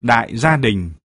Đại gia đình.